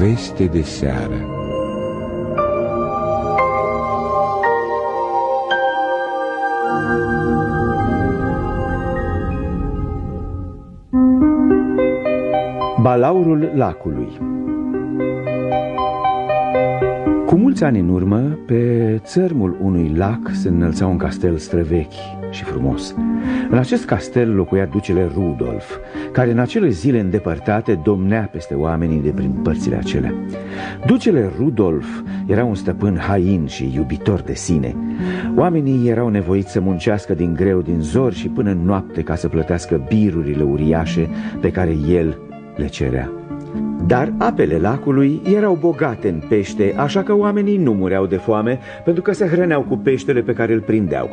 Poveste de seară. Balaurul lacului mulți ani în urmă, pe țărmul unui lac se înălța un castel străvechi și frumos. În acest castel locuia ducele Rudolf, care în acele zile îndepărtate domnea peste oamenii de prin părțile acelea. Ducele Rudolf era un stăpân hain și iubitor de sine. Oamenii erau nevoiți să muncească din greu din zor și până în noapte ca să plătească birurile uriașe pe care el le cerea. Dar apele lacului erau bogate în pește, așa că oamenii nu mureau de foame pentru că se hrăneau cu peștele pe care îl prindeau.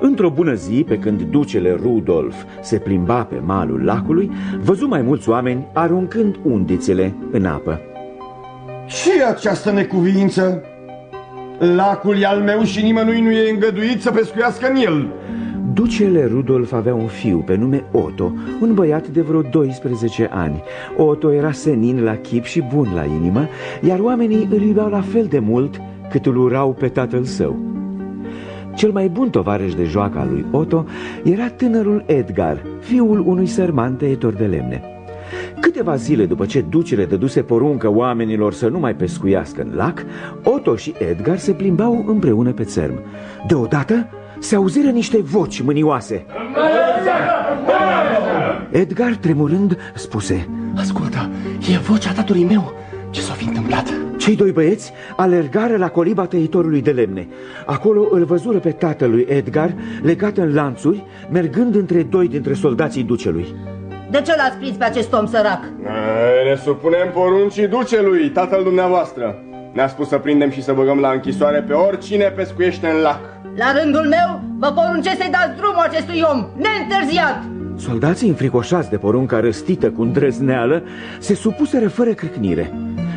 Într-o bună zi, pe când ducele Rudolf se plimba pe malul lacului, văzu mai mulți oameni aruncând undițele în apă. Și această necuvință? Lacul e al meu și nimănui nu e îngăduit să pescuiască în el. Ducele Rudolf avea un fiu pe nume Otto, un băiat de vreo 12 ani. Otto era senin la chip și bun la inimă, iar oamenii îl iubeau la fel de mult cât îl urau pe tatăl său. Cel mai bun tovarăș de joacă al lui Otto era tânărul Edgar, fiul unui sărman tăietor de lemne. Câteva zile după ce ducele dăduse poruncă oamenilor să nu mai pescuiască în lac, Otto și Edgar se plimbau împreună pe țărm. Deodată se auziră niște voci mânioase. Edgar, tremurând, spuse Ascultă, e vocea tatălui meu. Ce s-a fi întâmplat? Cei doi băieți alergară la coliba tăitorului de lemne. Acolo îl văzură pe tatălui Edgar, legat în lanțuri, mergând între doi dintre soldații ducelui. De ce l-ați prins pe acest om sărac? Ne supunem poruncii ducelui, tatăl dumneavoastră. Ne-a spus să prindem și să băgăm la închisoare pe oricine pescuiește în lac. La rândul meu, vă poruncesc să-i dați drumul acestui om, neîntârziat! Soldații înfricoșați de porunca răstită cu îndrăzneală se supuseră fără crâcnire.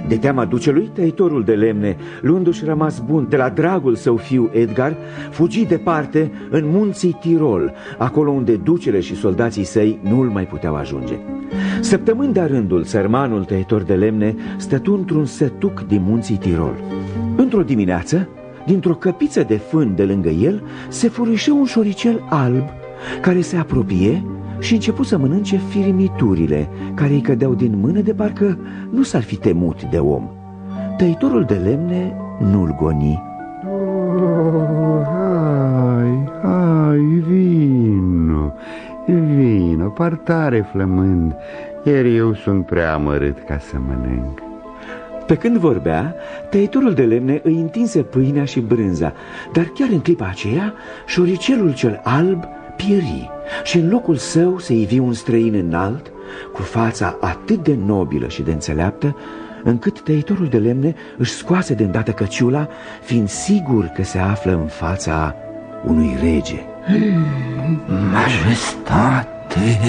De teama ducelui, tăitorul de lemne, luându-și rămas bun de la dragul său fiu Edgar, fugi departe în munții Tirol, acolo unde ducele și soldații săi nu-l mai puteau ajunge. Săptămâni de rândul, sărmanul tăitor de lemne stătu într-un sătuc din munții Tirol. Într-o dimineață, dintr-o căpiță de fân de lângă el, se furișă un șoricel alb care se apropie și început să mănânce firimiturile care îi cădeau din mână de parcă nu s-ar fi temut de om. Tăitorul de lemne nu-l goni. Oh, hai, hai, vino, vino, partare flămând, iar eu sunt prea amărât ca să mănânc. Pe când vorbea, tăitorul de lemne îi întinse pâinea și brânza, dar chiar în clipa aceea, șoricelul cel alb pieri și în locul său se ivi un străin înalt, cu fața atât de nobilă și de înțeleaptă, încât tăitorul de lemne își scoase de îndată căciula, fiind sigur că se află în fața unui rege. Majestate!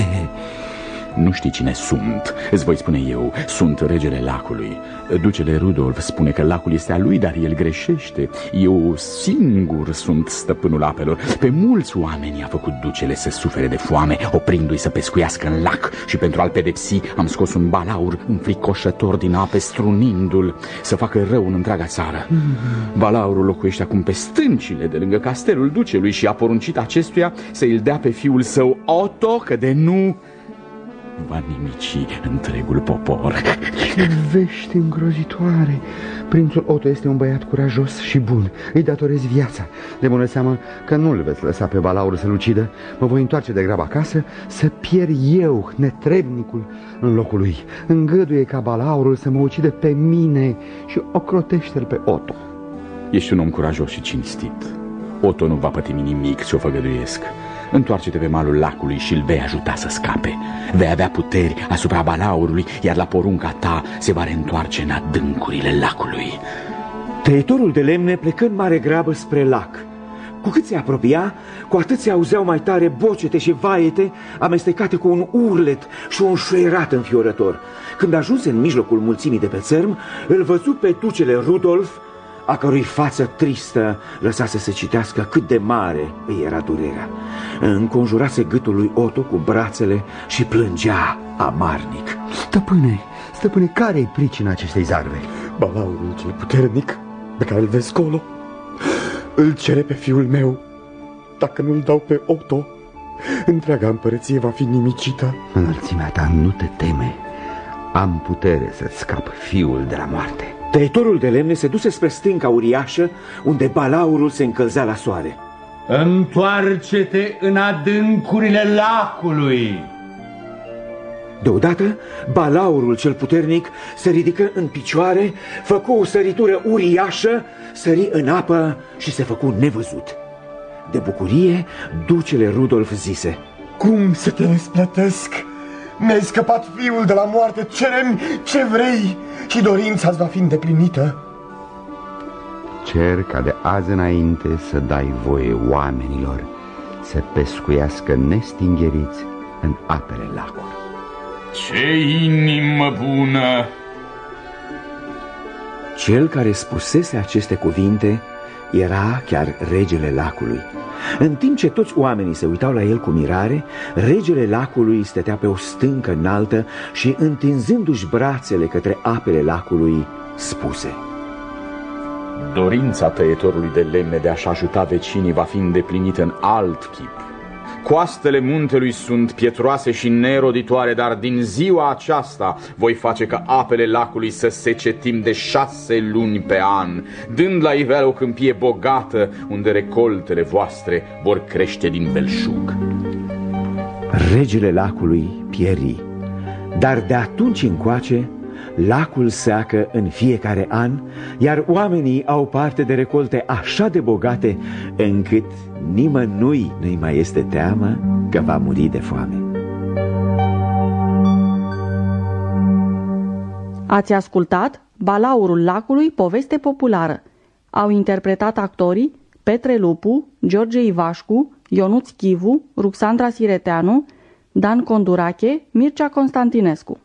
Nu știi cine sunt, îți voi spune eu, sunt regele lacului. Ducele Rudolf spune că lacul este al lui, dar el greșește. Eu singur sunt stăpânul apelor. Pe mulți oameni a făcut ducele să sufere de foame Oprindu-i să pescuiască în lac. Și pentru a-l pedepsi am scos un balaur înfricoșător din ape Strunindu-l să facă rău în întreaga țară. Balaurul locuiește acum pe stâncile de lângă castelul ducelui Și a poruncit acestuia să îl dea pe fiul său Otto Că de nu va nimici întregul popor. Ce vești îngrozitoare! Prințul Otto este un băiat curajos și bun. Îi datorez viața. De bună seamă că nu-l veți lăsa pe balaur să-l ucidă. Mă voi întoarce de grab acasă să pierd eu, netrebnicul, în locul lui. Îngăduie ca balaurul să mă ucide pe mine și ocrotește-l pe Otto. Ești un om curajos și cinstit. Otto nu va pătimi nimic, ți-o făgăduiesc. Întoarce-te pe malul lacului și îl vei ajuta să scape. Vei avea puteri asupra balaurului, iar la porunca ta se va reîntoarce în adâncurile lacului. Tăietorul de lemne plecă în mare grabă spre lac. Cu cât se apropia, cu atât se auzeau mai tare bocete și vaiete amestecate cu un urlet și un șuierat înfiorător. Când ajunse în mijlocul mulțimii de pe țărm, îl văzu pe tucele Rudolf, a cărui față tristă lăsase să citească cât de mare îi era durerea. Înconjurase gâtul lui Otto cu brațele și plângea amarnic. Stăpâne, Stăpâne, care e pricina acestei zarve? Balaurul cel puternic pe care îl vezi colo îl cere pe fiul meu. Dacă nu-l dau pe Otto, întreaga împărăție va fi nimicită. Înălțimea ta, nu te teme. Am putere să-ți scap fiul de la moarte. Tăitorul de lemne se duse spre stânca uriașă, unde balaurul se încălzea la soare. Întoarce-te în adâncurile lacului! Deodată, balaurul cel puternic se ridică în picioare, făcu o săritură uriașă, sări în apă și se făcu nevăzut. De bucurie, ducele Rudolf zise, Cum să te răsplătesc? Mi-ai scăpat fiul de la moarte, cerem ce vrei și dorința îți va fi îndeplinită. Cer ca de azi înainte să dai voie oamenilor să pescuiască nestingheriți în apele lacului. Ce inimă bună! Cel care spusese aceste cuvinte era chiar regele lacului. În timp ce toți oamenii se uitau la el cu mirare, regele lacului stătea pe o stâncă înaltă și, întinzându-și brațele către apele lacului, spuse Dorința tăietorului de lemne de a-și ajuta vecinii va fi îndeplinită în alt chip. Coastele muntelui sunt pietroase și neroditoare, dar din ziua aceasta voi face ca apele lacului să sece timp de șase luni pe an, dând la iveală o câmpie bogată, unde recoltele voastre vor crește din belșug. Regele lacului pieri, dar de atunci încoace lacul seacă în fiecare an, iar oamenii au parte de recolte așa de bogate încât nimănui nu-i mai este teamă că va muri de foame. Ați ascultat Balaurul lacului, poveste populară. Au interpretat actorii Petre Lupu, George Ivașcu, Ionuț Chivu, Ruxandra Sireteanu, Dan Condurache, Mircea Constantinescu.